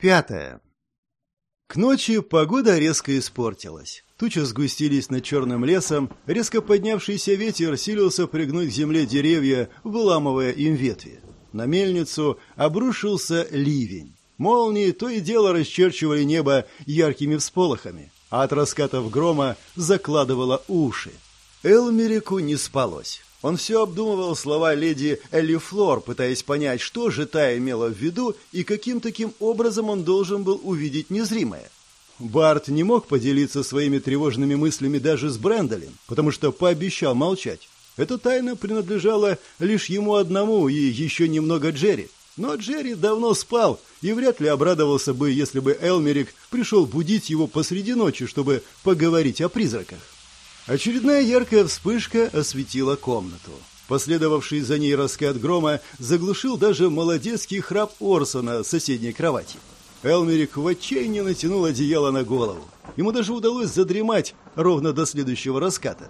Пятое. К ночи погода резко испортилась. Тучи сгустились над черным лесом, резко поднявшийся ветер силился пригнуть к земле деревья, выламывая им ветви. На мельницу обрушился ливень. Молнии то и дело расчерчивали небо яркими всполохами, а от раскатов грома закладывало уши. Элмерику не спалось. Он все обдумывал слова леди Элли Флор, пытаясь понять, что же та имела в виду и каким таким образом он должен был увидеть незримое. Барт не мог поделиться своими тревожными мыслями даже с Брэндолин, потому что пообещал молчать. Эта тайна принадлежала лишь ему одному и еще немного Джерри. Но Джерри давно спал и вряд ли обрадовался бы, если бы Элмерик пришел будить его посреди ночи, чтобы поговорить о призраках. Очередная яркая вспышка осветила комнату. Последовавший за ней раскат грома заглушил даже молодецкий храп Орсона с соседней кровати. Элмерик в отчаянии натянул одеяло на голову. Ему даже удалось задремать ровно до следующего раската.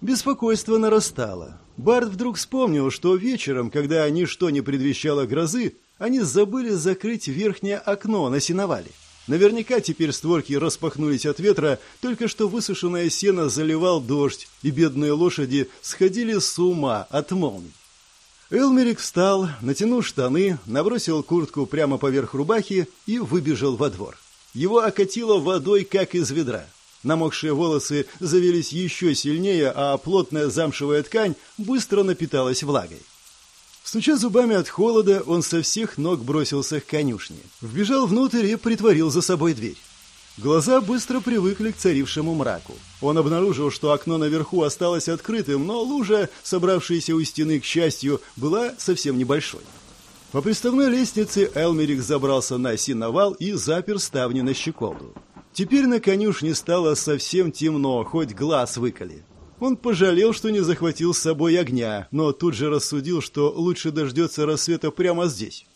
Беспокойство нарастало. Барт вдруг вспомнил, что вечером, когда ничто не предвещало грозы, они забыли закрыть верхнее окно на сеновале. Наверняка теперь створки распахнулись от ветра, только что высушенное сено заливал дождь, и бедные лошади сходили с ума от молний. Элмерик встал, натянул штаны, набросил куртку прямо поверх рубахи и выбежал во двор. Его окатило водой, как из ведра. Намокшие волосы завелись еще сильнее, а плотная замшевая ткань быстро напиталась влагой. Стуча зубами от холода, он со всех ног бросился к конюшне. Вбежал внутрь и притворил за собой дверь. Глаза быстро привыкли к царившему мраку. Он обнаружил, что окно наверху осталось открытым, но лужа, собравшаяся у стены, к счастью, была совсем небольшой. По приставной лестнице Элмерик забрался на синовал и запер ставни на щеколду. Теперь на конюшне стало совсем темно, хоть глаз выколи. Он пожалел, что не захватил с собой огня, но тут же рассудил, что лучше дождется рассвета прямо здесь.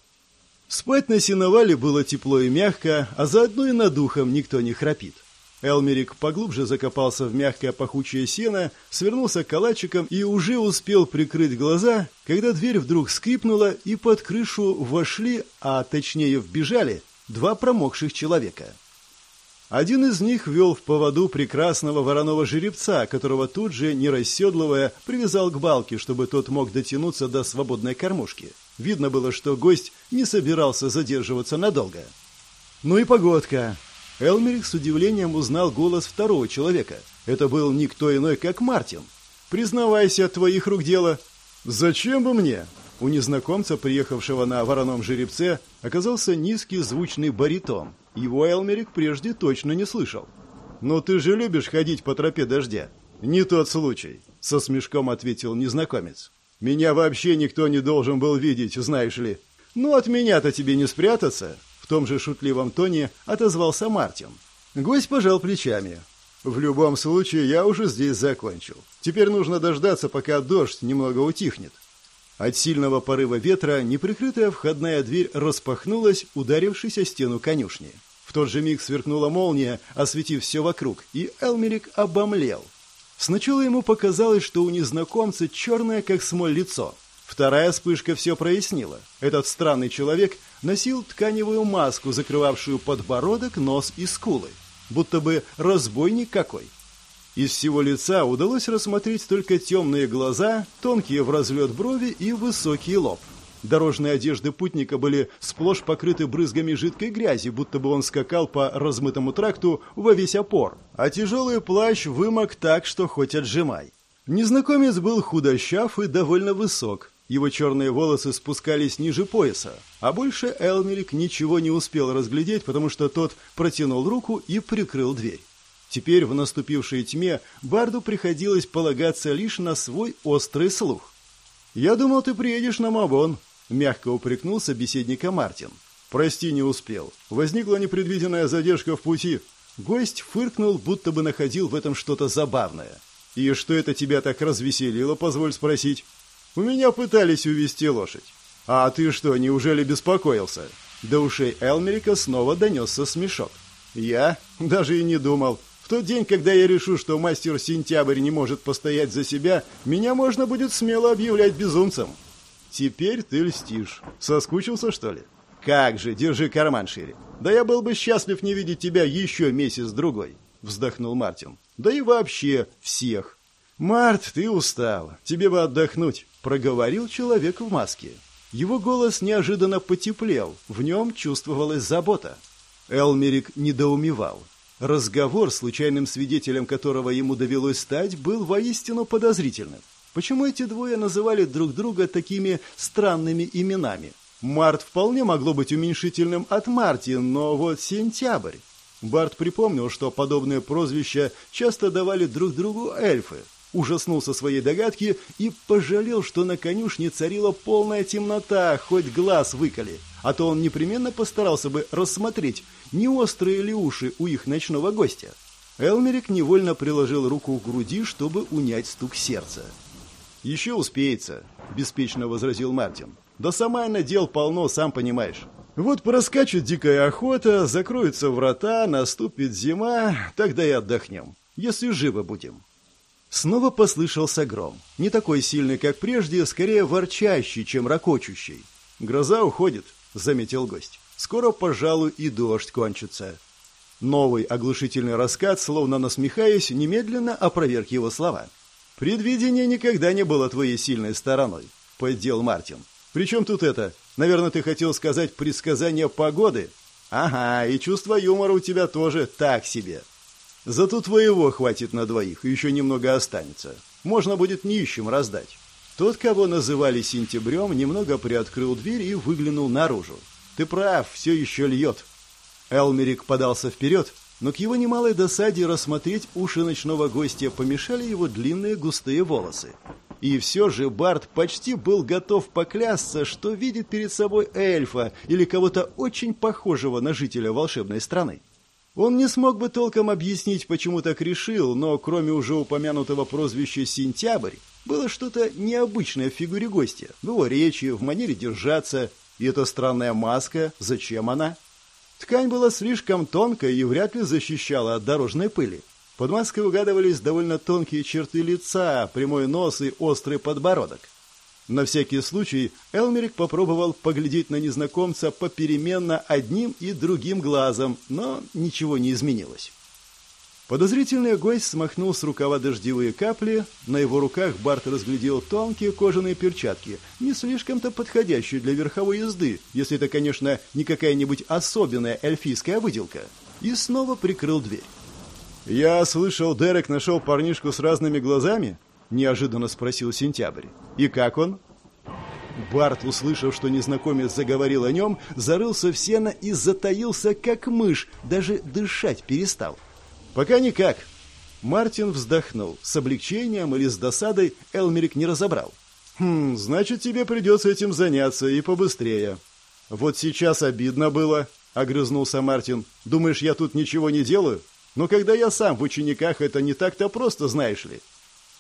Спать на сеновале было тепло и мягко, а заодно и над духом никто не храпит. Элмерик поглубже закопался в мягкое пахучее сено, свернулся калачиком и уже успел прикрыть глаза, когда дверь вдруг скрипнула, и под крышу вошли, а точнее вбежали, два промокших человека. Один из них вел в поводу прекрасного вороного жеребца, которого тут же, не расседлывая, привязал к балке, чтобы тот мог дотянуться до свободной кормушки. Видно было, что гость не собирался задерживаться надолго. Ну и погодка. Элмерик с удивлением узнал голос второго человека. Это был никто иной, как Мартин. «Признавайся, от твоих рук дело». «Зачем бы мне?» У незнакомца, приехавшего на вороном жеребце, оказался низкий звучный баритон. Его Элмерик прежде точно не слышал. «Но ты же любишь ходить по тропе дождя?» «Не тот случай», — со смешком ответил незнакомец. «Меня вообще никто не должен был видеть, знаешь ли. Ну, от меня-то тебе не спрятаться», — в том же шутливом тоне отозвался Мартин. Гость пожал плечами. «В любом случае, я уже здесь закончил. Теперь нужно дождаться, пока дождь немного утихнет. От сильного порыва ветра неприкрытая входная дверь распахнулась, ударившись о стену конюшни. В тот же миг сверкнула молния, осветив все вокруг, и Элмерик обомлел. Сначала ему показалось, что у незнакомца черное, как смоль, лицо. Вторая вспышка все прояснила. Этот странный человек носил тканевую маску, закрывавшую подбородок, нос и скулы. Будто бы разбойник какой. Из всего лица удалось рассмотреть только темные глаза, тонкие в разлет брови и высокий лоб. Дорожные одежды путника были сплошь покрыты брызгами жидкой грязи, будто бы он скакал по размытому тракту во весь опор, а тяжелый плащ вымок так, что хоть отжимай. Незнакомец был худощав и довольно высок. Его черные волосы спускались ниже пояса, а больше Элмерик ничего не успел разглядеть, потому что тот протянул руку и прикрыл дверь. Теперь в наступившей тьме Барду приходилось полагаться лишь на свой острый слух. «Я думал, ты приедешь на Мабон», — мягко упрекнул собеседника Мартин. «Прости, не успел. Возникла непредвиденная задержка в пути». Гость фыркнул, будто бы находил в этом что-то забавное. «И что это тебя так развеселило, позволь спросить?» «У меня пытались увести лошадь». «А ты что, неужели беспокоился?» До ушей Элмерика снова донесся смешок. «Я? Даже и не думал. В тот день, когда я решу, что мастер Сентябрь не может постоять за себя, меня можно будет смело объявлять безумцем. Теперь ты льстишь. Соскучился, что ли? «Как же, держи карман шире. Да я был бы счастлив не видеть тебя еще месяц-другой», — вздохнул Мартин. «Да и вообще всех». «Март, ты устал. Тебе бы отдохнуть», — проговорил человек в маске. Его голос неожиданно потеплел, в нем чувствовалась забота. Элмерик недоумевал. Разговор, случайным свидетелем которого ему довелось стать, был воистину подозрительным. Почему эти двое называли друг друга такими странными именами? Март вполне могло быть уменьшительным от Мартин, но вот сентябрь. Барт припомнил, что подобные прозвища часто давали друг другу эльфы. Ужаснулся своей догадки и пожалел, что на конюшне царила полная темнота, хоть глаз выколи. А то он непременно постарался бы рассмотреть, не острые ли уши у их ночного гостя. Элмерик невольно приложил руку к груди, чтобы унять стук сердца. «Еще успеется», – беспечно возразил Мартин. «Да сама она дел полно, сам понимаешь. Вот проскачет дикая охота, закроются врата, наступит зима, тогда и отдохнем, если живы будем». Снова послышался гром. Не такой сильный, как прежде, скорее ворчащий, чем ракочущий. «Гроза уходит», — заметил гость. «Скоро, пожалуй, и дождь кончится». Новый оглушительный раскат, словно насмехаясь, немедленно опроверг его слова. «Предвидение никогда не было твоей сильной стороной», — поддел Мартин. «При чем тут это? Наверное, ты хотел сказать предсказание погоды?» «Ага, и чувство юмора у тебя тоже так себе». «Зато твоего хватит на двоих, еще немного останется. Можно будет нищим раздать». Тот, кого называли сентябрем, немного приоткрыл дверь и выглянул наружу. «Ты прав, все еще льет». Элмерик подался вперед, но к его немалой досаде рассмотреть уши ночного гостя помешали его длинные густые волосы. И все же Барт почти был готов поклясться, что видит перед собой эльфа или кого-то очень похожего на жителя волшебной страны. Он не смог бы толком объяснить, почему так решил, но кроме уже упомянутого прозвища «Сентябрь», было что-то необычное в фигуре гостя, в его речи, в манере держаться. И эта странная маска, зачем она? Ткань была слишком тонкой и вряд ли защищала от дорожной пыли. Под маской угадывались довольно тонкие черты лица, прямой нос и острый подбородок. На всякий случай Элмерик попробовал поглядеть на незнакомца попеременно одним и другим глазом, но ничего не изменилось. Подозрительный гость смахнул с рукава дождевые капли, на его руках Барт разглядел тонкие кожаные перчатки, не слишком-то подходящие для верховой езды, если это, конечно, не какая-нибудь особенная эльфийская выделка, и снова прикрыл дверь. «Я слышал, Дерек нашел парнишку с разными глазами?» – неожиданно спросил Сентябрь. «И как он?» Барт, услышав, что незнакомец заговорил о нем, зарылся в сено и затаился, как мышь, даже дышать перестал. «Пока никак». Мартин вздохнул. С облегчением или с досадой Элмерик не разобрал. «Хм, значит, тебе придется этим заняться и побыстрее». «Вот сейчас обидно было», — огрызнулся Мартин. «Думаешь, я тут ничего не делаю? Но когда я сам в учениках, это не так-то просто, знаешь ли».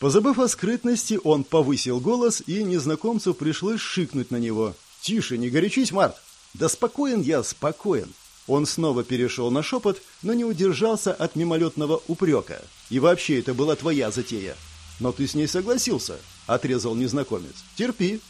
Позабыв о скрытности, он повысил голос, и незнакомцу пришлось шикнуть на него. «Тише, не горячись, Март!» «Да спокоен я, спокоен!» Он снова перешел на шепот, но не удержался от мимолетного упрека. «И вообще, это была твоя затея». «Но ты с ней согласился», — отрезал незнакомец. «Терпи».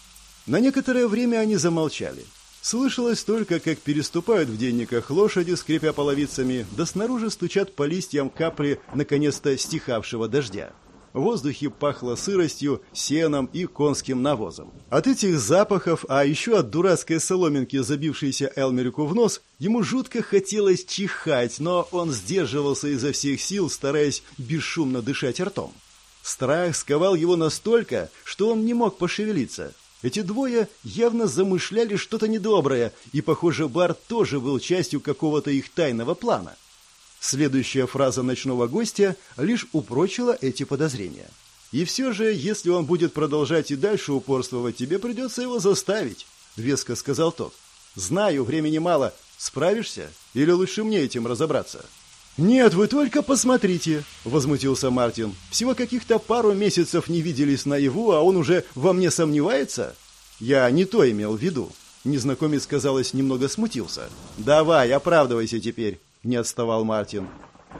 На некоторое время они замолчали. Слышалось только, как переступают в денниках лошади, скрипя половицами, да снаружи стучат по листьям капли наконец-то стихавшего дождя. В воздухе пахло сыростью, сеном и конским навозом. От этих запахов, а еще от дурацкой соломинки, забившейся Элмерику в нос, ему жутко хотелось чихать, но он сдерживался изо всех сил, стараясь бесшумно дышать ртом. Страх сковал его настолько, что он не мог пошевелиться. Эти двое явно замышляли что-то недоброе, и, похоже, Бар тоже был частью какого-то их тайного плана. Следующая фраза ночного гостя лишь упрочила эти подозрения. «И все же, если он будет продолжать и дальше упорствовать, тебе придется его заставить», — веско сказал тот. «Знаю, времени мало. Справишься? Или лучше мне этим разобраться?» «Нет, вы только посмотрите!» — возмутился Мартин. «Всего каких-то пару месяцев не виделись наяву, а он уже во мне сомневается?» «Я не то имел в виду». Незнакомец, казалось, немного смутился. «Давай, оправдывайся теперь не отставал Мартин.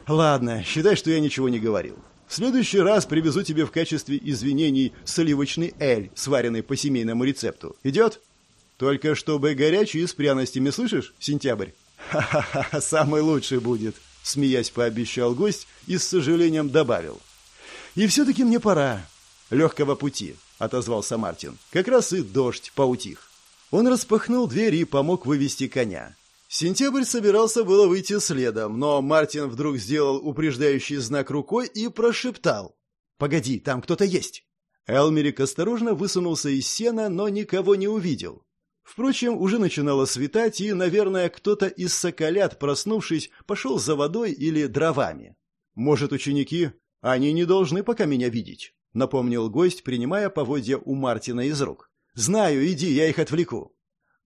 «Ладно, считай, что я ничего не говорил. В следующий раз привезу тебе в качестве извинений сливочный эль, сваренный по семейному рецепту. Идет?» Только чтобы горячий и с пряностями, слышишь, сентябрь? Ха-ха-ха, самый лучший будет, смеясь пообещал гость и с сожалением добавил. И все-таки мне пора. Легкого пути, отозвался Мартин. Как раз и дождь поутих. Он распахнул дверь и помог вывести коня. Сентябрь собирался было выйти следом, но Мартин вдруг сделал упреждающий знак рукой и прошептал. «Погоди, там кто-то есть!» Элмерик осторожно высунулся из сена, но никого не увидел. Впрочем, уже начинало светать, и, наверное, кто-то из соколят, проснувшись, пошел за водой или дровами. «Может, ученики? Они не должны пока меня видеть», — напомнил гость, принимая поводья у Мартина из рук. «Знаю, иди, я их отвлеку».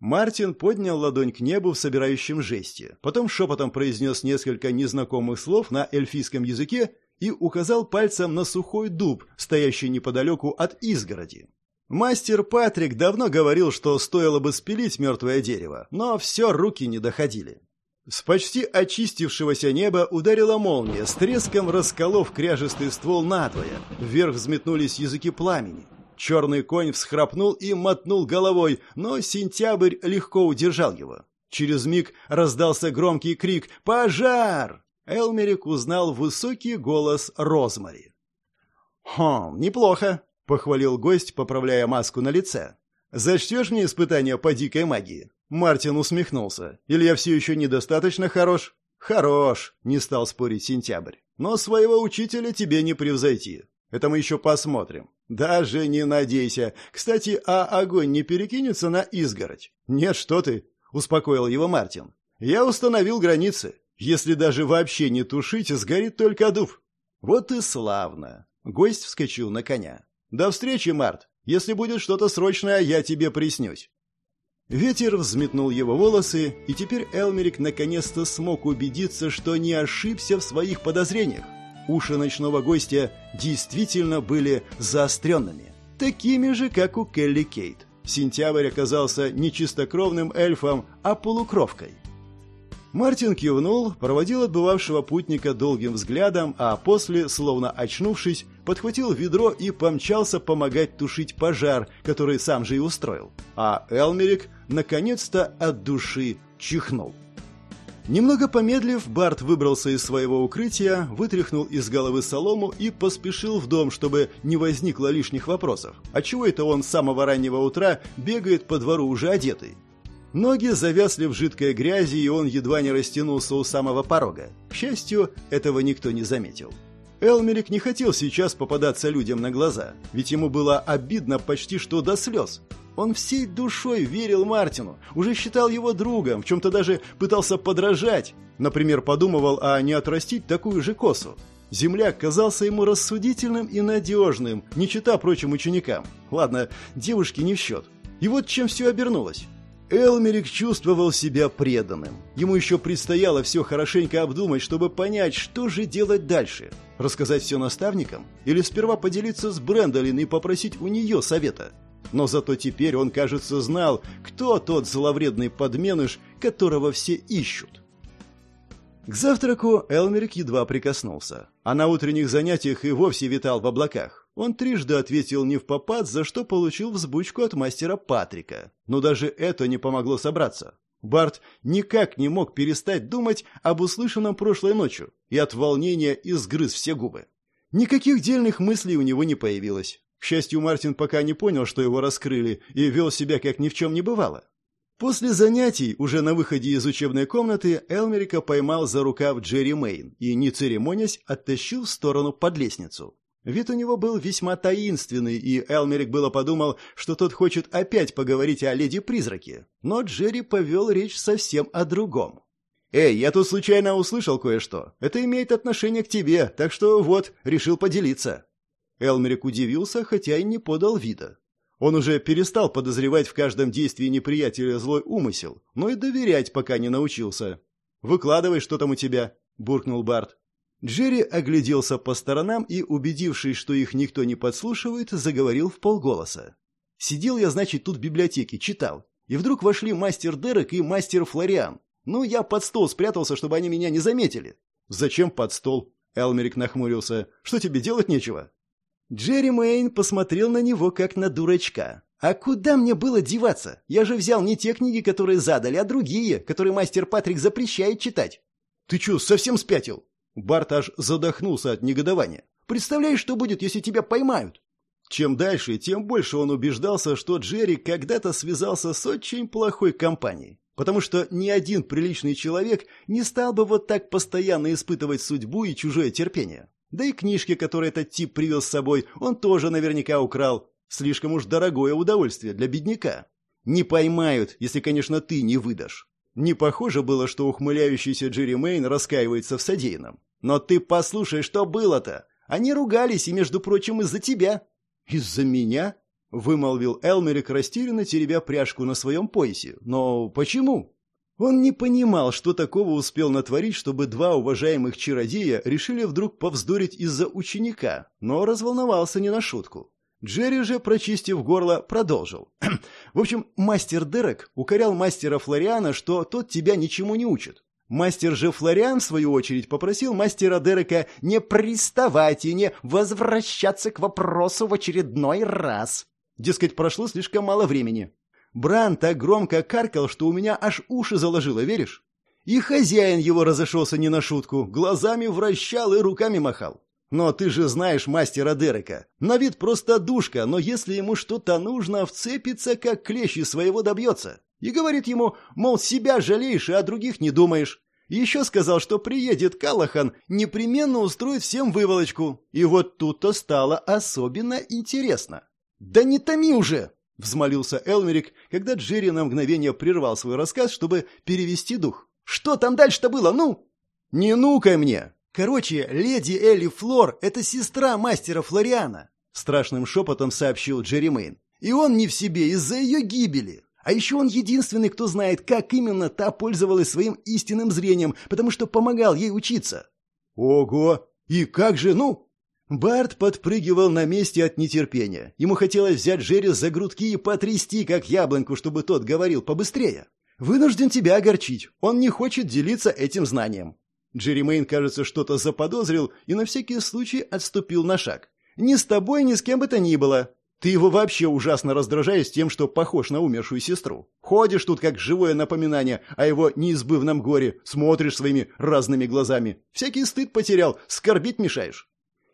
Мартин поднял ладонь к небу в собирающем жесте, потом шепотом произнес несколько незнакомых слов на эльфийском языке и указал пальцем на сухой дуб, стоящий неподалеку от изгороди. Мастер Патрик давно говорил, что стоило бы спилить мертвое дерево, но все руки не доходили. С почти очистившегося неба ударила молния, с треском расколов кряжестый ствол надвое. Вверх взметнулись языки пламени. Черный конь всхрапнул и мотнул головой, но сентябрь легко удержал его. Через миг раздался громкий крик «Пожар!». Элмерик узнал высокий голос Розмари. «Хм, неплохо», — похвалил гость, поправляя маску на лице. «Зачтешь мне испытание по дикой магии?» Мартин усмехнулся. «Или я все еще недостаточно хорош?» «Хорош», — не стал спорить Сентябрь. «Но своего учителя тебе не превзойти. Это мы еще посмотрим. Даже не надейся. Кстати, а огонь не перекинется на изгородь? Нет, что ты, успокоил его Мартин. Я установил границы. Если даже вообще не тушить, сгорит только дуб. Вот и славно. Гость вскочил на коня. До встречи, Март. Если будет что-то срочное, я тебе приснюсь. Ветер взметнул его волосы, и теперь Элмерик наконец-то смог убедиться, что не ошибся в своих подозрениях. Уши ночного гостя действительно были заостренными, такими же, как у Келли Кейт. Сентябрь оказался не чистокровным эльфом, а полукровкой. Мартин кивнул, проводил отбывавшего путника долгим взглядом, а после, словно очнувшись, подхватил ведро и помчался помогать тушить пожар, который сам же и устроил. А Элмерик наконец-то от души чихнул. Немного помедлив, Барт выбрался из своего укрытия, вытряхнул из головы солому и поспешил в дом, чтобы не возникло лишних вопросов. А чего это он с самого раннего утра бегает по двору уже одетый? Ноги завязли в жидкой грязи, и он едва не растянулся у самого порога. К счастью, этого никто не заметил. Элмерик не хотел сейчас попадаться людям на глаза, ведь ему было обидно почти что до слез. Он всей душой верил Мартину, уже считал его другом, в чем-то даже пытался подражать. Например, подумывал, а не отрастить такую же косу. Земляк казался ему рассудительным и надежным, не чита прочим ученикам. Ладно, девушки не в счет. И вот чем все обернулось. Элмерик чувствовал себя преданным. Ему еще предстояло все хорошенько обдумать, чтобы понять, что же делать дальше. Рассказать все наставникам? Или сперва поделиться с Брэндолин и попросить у нее совета? Но зато теперь он, кажется, знал, кто тот зловредный подменыш, которого все ищут. К завтраку Элмерик едва прикоснулся, а на утренних занятиях и вовсе витал в облаках. Он трижды ответил не в попад, за что получил взбучку от мастера Патрика. Но даже это не помогло собраться. Барт никак не мог перестать думать об услышанном прошлой ночью и от волнения изгрыз все губы. Никаких дельных мыслей у него не появилось. К счастью, Мартин пока не понял, что его раскрыли, и вел себя, как ни в чем не бывало. После занятий, уже на выходе из учебной комнаты, Элмерика поймал за рукав Джерри Мэйн и, не церемонясь, оттащил в сторону под лестницу. Вид у него был весьма таинственный, и Элмерик было подумал, что тот хочет опять поговорить о леди-призраке. Но Джерри повел речь совсем о другом. «Эй, я тут случайно услышал кое-что. Это имеет отношение к тебе, так что вот, решил поделиться». Элмерик удивился, хотя и не подал вида. Он уже перестал подозревать в каждом действии неприятеля злой умысел, но и доверять пока не научился. «Выкладывай, что там у тебя», — буркнул Барт. Джерри огляделся по сторонам и, убедившись, что их никто не подслушивает, заговорил в полголоса. «Сидел я, значит, тут в библиотеке, читал. И вдруг вошли мастер Дерек и мастер Флориан. Ну, я под стол спрятался, чтобы они меня не заметили». «Зачем под стол?» Элмерик нахмурился. «Что тебе делать нечего?» Джерри Мэйн посмотрел на него, как на дурачка. «А куда мне было деваться? Я же взял не те книги, которые задали, а другие, которые мастер Патрик запрещает читать». «Ты что, совсем спятил?» Барт аж задохнулся от негодования. «Представляешь, что будет, если тебя поймают?» Чем дальше, тем больше он убеждался, что Джерри когда-то связался с очень плохой компанией. Потому что ни один приличный человек не стал бы вот так постоянно испытывать судьбу и чужое терпение. Да и книжки, которые этот тип привез с собой, он тоже наверняка украл. Слишком уж дорогое удовольствие для бедняка. Не поймают, если, конечно, ты не выдашь. Не похоже было, что ухмыляющийся Джерри Мейн раскаивается в содеянном. Но ты послушай, что было-то. Они ругались, и, между прочим, из-за тебя. Из-за меня? — вымолвил Элмерик, растерянно теребя пряжку на своем поясе. «Но почему?» Он не понимал, что такого успел натворить, чтобы два уважаемых чародея решили вдруг повздорить из-за ученика, но разволновался не на шутку. Джерри же, прочистив горло, продолжил. «В общем, мастер Дерек укорял мастера Флориана, что тот тебя ничему не учит. Мастер же Флориан, в свою очередь, попросил мастера Дерека не приставать и не возвращаться к вопросу в очередной раз. Дескать, прошло слишком мало времени. Бран так громко каркал, что у меня аж уши заложило, веришь? И хозяин его разошелся не на шутку, глазами вращал и руками махал. Но ты же знаешь мастера Дерека. На вид просто душка, но если ему что-то нужно, вцепится, как клещи своего добьется. И говорит ему, мол, себя жалеешь и о других не думаешь. Еще сказал, что приедет Калахан, непременно устроит всем выволочку. И вот тут-то стало особенно интересно. «Да не томи уже!» — взмолился Элмерик, когда Джерри на мгновение прервал свой рассказ, чтобы перевести дух. «Что там дальше-то было, ну?» «Не нукай мне!» «Короче, леди Элли Флор — это сестра мастера Флориана», — страшным шепотом сообщил Джерри Мэйн. «И он не в себе из-за ее гибели. А еще он единственный, кто знает, как именно та пользовалась своим истинным зрением, потому что помогал ей учиться». «Ого! И как же, ну, Барт подпрыгивал на месте от нетерпения. Ему хотелось взять Джерри за грудки и потрясти, как яблоньку, чтобы тот говорил побыстрее. «Вынужден тебя огорчить. Он не хочет делиться этим знанием». Джерри Мэйн, кажется, что-то заподозрил и на всякий случай отступил на шаг. «Ни с тобой, ни с кем бы то ни было. Ты его вообще ужасно раздражаешь тем, что похож на умершую сестру. Ходишь тут как живое напоминание о его неизбывном горе, смотришь своими разными глазами. Всякий стыд потерял, скорбить мешаешь».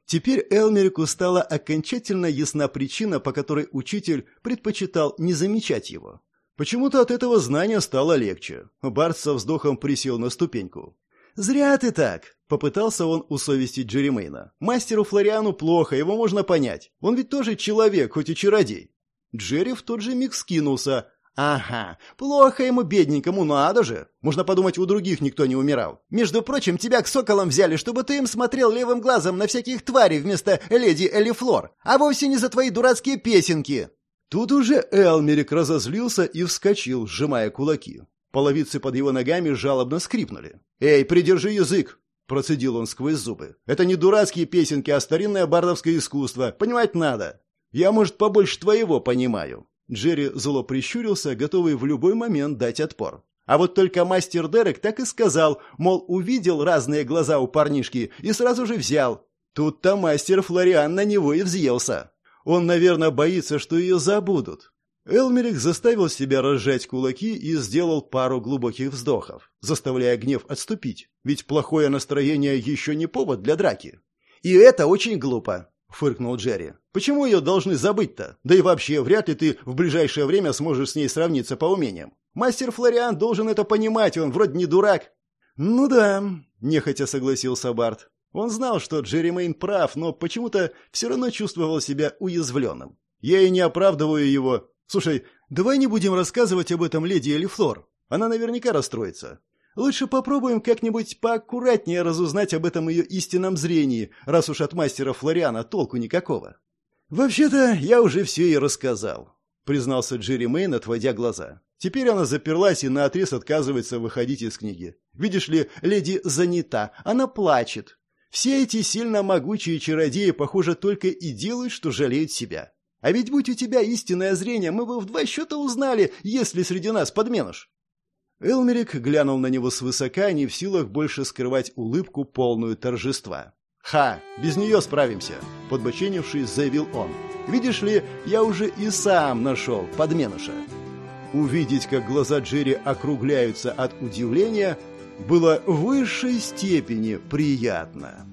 Теперь Элмерику стала окончательно ясна причина, по которой учитель предпочитал не замечать его. Почему-то от этого знания стало легче. Барт со вздохом присел на ступеньку. «Зря ты так!» — попытался он усовестить Джеремейна. «Мастеру Флориану плохо, его можно понять. Он ведь тоже человек, хоть и чародей». Джерри в тот же миг скинулся, Ага, плохо ему бедненькому, надо же. Можно подумать, у других никто не умирал. Между прочим, тебя к соколам взяли, чтобы ты им смотрел левым глазом на всяких тварей вместо леди Элифлор, а вовсе не за твои дурацкие песенки. Тут уже Элмерик разозлился и вскочил, сжимая кулаки. Половицы под его ногами жалобно скрипнули. «Эй, придержи язык!» — процедил он сквозь зубы. «Это не дурацкие песенки, а старинное бардовское искусство. Понимать надо. Я, может, побольше твоего понимаю. Джерри зло прищурился, готовый в любой момент дать отпор. А вот только мастер Дерек так и сказал, мол, увидел разные глаза у парнишки и сразу же взял. Тут-то мастер Флориан на него и взъелся. Он, наверное, боится, что ее забудут. Элмерик заставил себя разжать кулаки и сделал пару глубоких вздохов, заставляя гнев отступить, ведь плохое настроение еще не повод для драки. И это очень глупо фыркнул Джерри. «Почему ее должны забыть-то? Да и вообще, вряд ли ты в ближайшее время сможешь с ней сравниться по умениям. Мастер Флориан должен это понимать, он вроде не дурак». «Ну да», — нехотя согласился Барт. Он знал, что Джерри Мэйн прав, но почему-то все равно чувствовал себя уязвленным. «Я и не оправдываю его. Слушай, давай не будем рассказывать об этом леди Элифлор. Она наверняка расстроится. Лучше попробуем как-нибудь поаккуратнее разузнать об этом ее истинном зрении, раз уж от мастера Флориана толку никакого. «Вообще-то я уже все ей рассказал», — признался Джерри Мэйн, отводя глаза. «Теперь она заперлась и наотрез отказывается выходить из книги. Видишь ли, леди занята, она плачет. Все эти сильно могучие чародеи, похоже, только и делают, что жалеют себя. А ведь будь у тебя истинное зрение, мы бы в два счета узнали, есть ли среди нас подменыш. Элмерик глянул на него свысока, не в силах больше скрывать улыбку, полную торжества. «Ха, без нее справимся», — подбоченившись, заявил он. «Видишь ли, я уже и сам нашел подменыша». Увидеть, как глаза Джерри округляются от удивления, было высшей степени приятно.